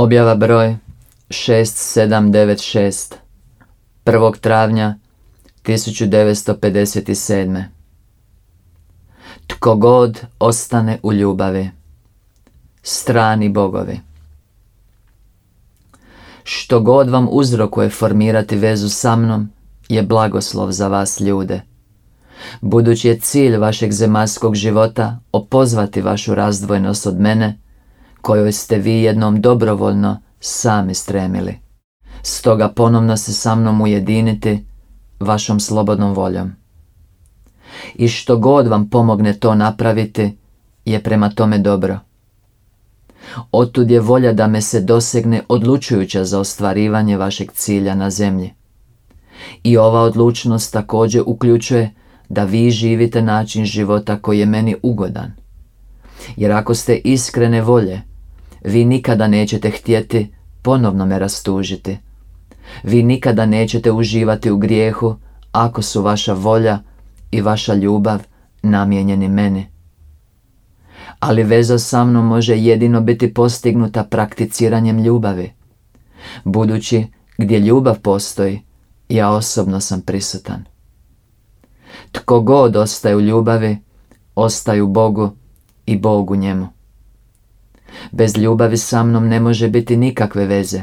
Objava broj 6796 1. travnja 1957. Tko god ostane u ljubavi. Strani bogovi. Što god vam uzrokuje formirati vezu sa mnom je blagoslov za vas ljude. Budući je cilj vašeg zemaljskog života opozvati vašu razdvojnost od mene, kojoj ste vi jednom dobrovoljno sami stremili. Stoga ponovno se sa mnom ujediniti vašom slobodnom voljom. I što god vam pomogne to napraviti je prema tome dobro. Otud je volja da me se dosegne odlučujuća za ostvarivanje vašeg cilja na zemlji. I ova odlučnost također uključuje da vi živite način života koji je meni ugodan. Jer ako ste iskrene volje, vi nikada nećete htjeti ponovno me rastužiti. Vi nikada nećete uživati u grijehu ako su vaša volja i vaša ljubav namijenjeni meni. Ali veza sa mnom može jedino biti postignuta prakticiranjem ljubavi. Budući gdje ljubav postoji, ja osobno sam prisutan. Tko god ostaje u ljubavi, ostaju Bogu i Bogu njemu. Bez ljubavi sa mnom ne može biti nikakve veze.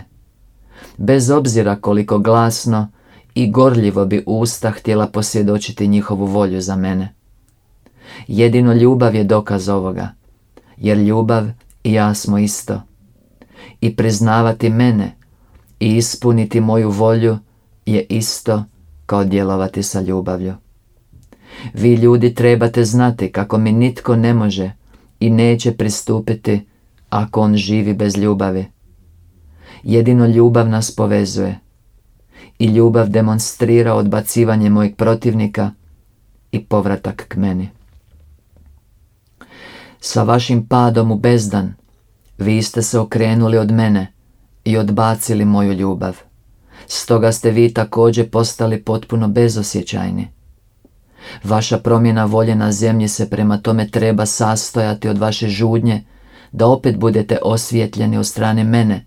Bez obzira koliko glasno i gorljivo bi usta htjela posvjedočiti njihovu volju za mene. Jedino ljubav je dokaz ovoga, jer ljubav i ja smo isto. I priznavati mene i ispuniti moju volju je isto kao djelovati sa ljubavlju. Vi ljudi trebate znati kako mi nitko ne može i neće pristupiti ako on živi bez ljubavi. Jedino ljubav nas povezuje i ljubav demonstrira odbacivanje mojeg protivnika i povratak k meni. Sa vašim padom u bezdan vi ste se okrenuli od mene i odbacili moju ljubav. Stoga ste vi također postali potpuno bezosjećajni. Vaša promjena volje na zemlji se prema tome treba sastojati od vaše žudnje da opet budete osvjetljeni od strane mene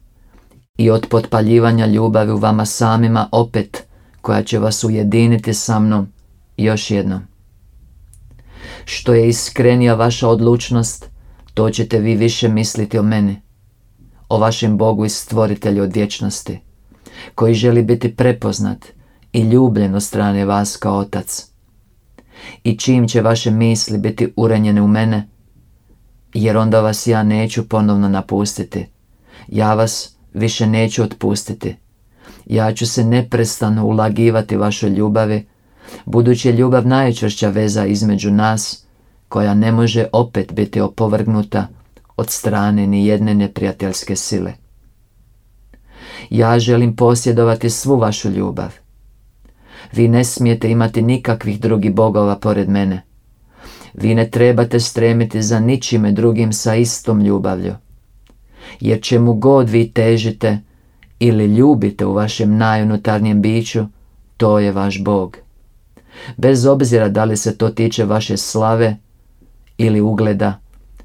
i od potpaljivanja ljubavi u vama samima opet koja će vas ujediniti sa mnom još jednom. Što je iskrenija vaša odlučnost, to ćete vi više misliti o meni, o vašem Bogu i stvoritelju od vječnosti, koji želi biti prepoznat i ljubljen od strane vas kao otac. I čim će vaše misli biti urenjene u mene, jer onda vas ja neću ponovno napustiti. Ja vas više neću otpustiti. Ja ću se neprestano ulagivati vašoj ljubavi, budući je ljubav najčvršća veza između nas, koja ne može opet biti opovrgnuta od strane ni jedne neprijateljske sile. Ja želim posjedovati svu vašu ljubav. Vi ne smijete imati nikakvih drugih bogova pored mene. Vi ne trebate stremiti za ničime drugim sa istom ljubavlju. Jer čemu god vi težite ili ljubite u vašem najunutarnjem biću, to je vaš Bog. Bez obzira da li se to tiče vaše slave ili ugleda,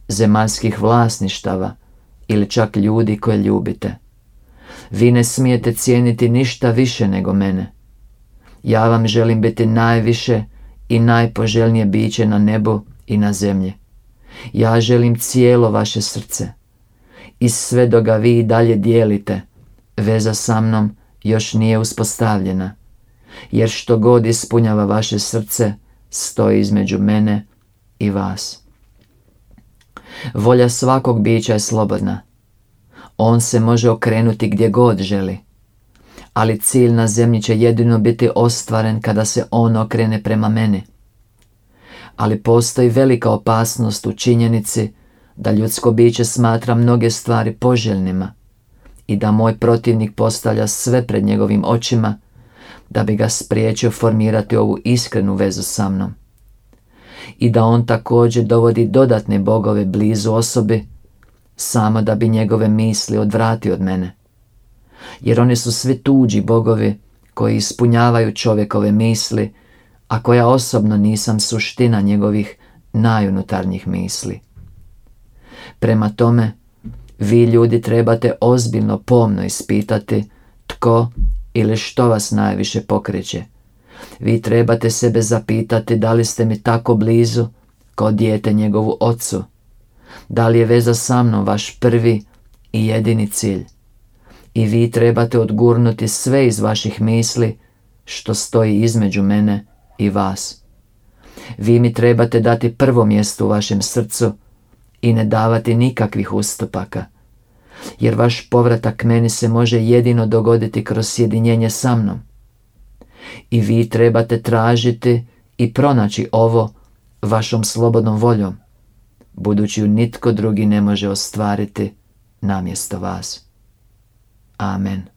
zemaljskih vlasništava ili čak ljudi koje ljubite. Vi ne smijete cijeniti ništa više nego mene. Ja vam želim biti najviše i najpoželjnije biće na nebu i na zemlji. Ja želim cijelo vaše srce. I sve do ga vi dalje dijelite, veza sa mnom još nije uspostavljena. Jer što god ispunjava vaše srce, stoji između mene i vas. Volja svakog bića je slobodna. On se može okrenuti gdje god želi ali cilj na zemlji će jedino biti ostvaren kada se on okrene prema meni. Ali postoji velika opasnost u činjenici da ljudsko biće smatra mnoge stvari poželjnima i da moj protivnik postavlja sve pred njegovim očima da bi ga spriječio formirati ovu iskrenu vezu sa mnom. I da on također dovodi dodatne bogove blizu osobi samo da bi njegove misli odvratio od mene jer oni su svi tuđi bogovi koji ispunjavaju čovjekove misli, a koja osobno nisam suština njegovih najunutarnjih misli. Prema tome, Vi ljudi trebate ozbiljno pomno ispitati tko ili što vas najviše pokreće. Vi trebate sebe zapitati da li ste mi tako blizu kao dijete njegovu ocu. Da li je veza sa mnom vaš prvi i jedini cilj. I vi trebate odgurnuti sve iz vaših misli što stoji između mene i vas. Vi mi trebate dati prvo mjesto u vašem srcu i ne davati nikakvih ustupaka. Jer vaš povratak meni se može jedino dogoditi kroz sjedinjenje sa mnom. I vi trebate tražiti i pronaći ovo vašom slobodnom voljom, budući ju nitko drugi ne može ostvariti namjesto vas. Amen.